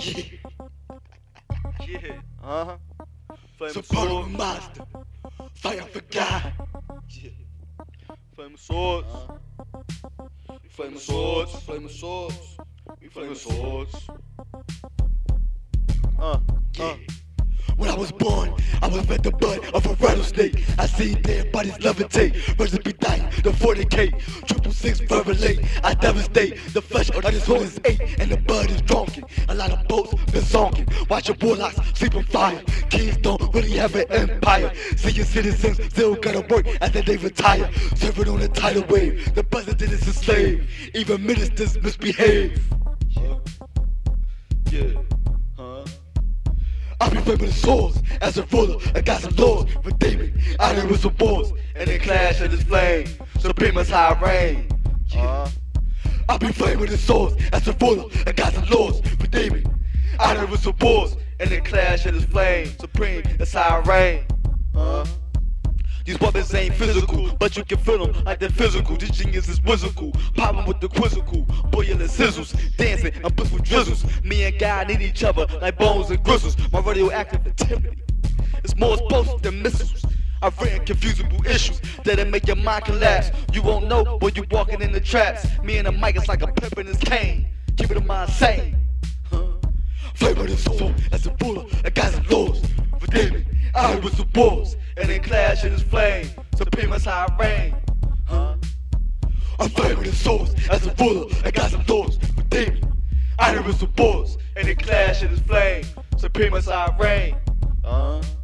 Yeah. Uh huh. Flaming Supporting swords. a monster. Fighting for God. Yeah. Flaming swords. Flaming swords. Flaming swords. We flaming swords. Uh. Yeah. Uh. When I was born, I was at the butt of a rattlesnake. I seen dead bodies levitate. Versus be dying, the 40k. Triple six late. I devastate. The flesh of this horse is eight, and the blood is drunken. A lot of boats been zonking. Watch your warlocks sleep in fire. Kings don't really have an empire. See your citizens still gotta work after they retire. Serving on a tidal wave. The president is a slave. Even ministers misbehave. Yeah. Huh? I be flaming the swords as a ruler. I got some laws for David. Out there with some wars. And they clash in this flame. Supreme as high reign. Uh. I be flaming the swords as a ruler. I got some laws for there with some wars. And they clash in this flame. Supreme as high reign. Uh. These weapons ain't physical, but you can feel them like they're physical. This genius is whimsical, popping with the quizzical, boiling sizzles, dancing and blissful drizzles. Me and God need each other like bones and gristles. My radioactive activity is more explosive than missiles. I've written confusable issues that'll make your mind collapse. You won't know when you're walking in the traps. Me and the mic is like a pimp in his cane, keeping the mind sane. Huh? Flavor the soul as a ruler, I got some laws for David. I with some balls. And they clash in this flame. Supreme as high reign. Huh? I'm flaming the swords as a ruler. I got some laws for David. I with some balls. And they clash in this flame. Supreme as high reign. Uh. Yeah.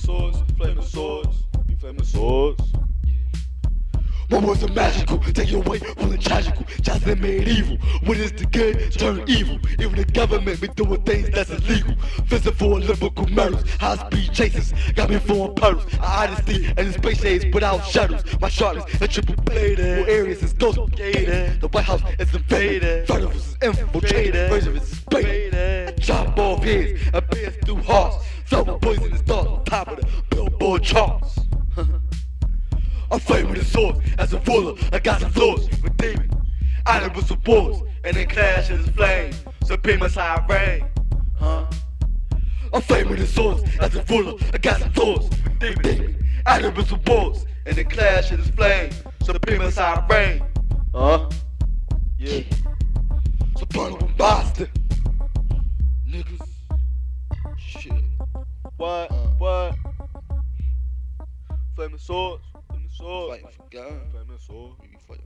Swords. Flaming swords. You flaming swords. My words are magical, take you away from the tragical. Just they made evil. What is the good turn evil? Even the government be doing things that's illegal. Physical and lyrical murders, high speed chases, got me foreign puddles. I honesty and the space shades without shadows. My sharpness and triple bladed. areas is ghost. The White House is invaded. Federals is infiltrated. Version is spaded. Chop off heads and pierce through hearts. Throwing poisonous thoughts on top of the billboard charts. I'm flaming the swords as a ruler. I got some laws with. I with some wars. And they clash this flame. Supreme as high reign. Huh? I'm flaming the swords as a ruler. I got some laws with. I with some wars. And they clash this flame. Supreme as high reign. Uh. Shit. What? Uh. What? Flaming swords. Flaming swords. Fighting for God. Flaming swords. We be fighting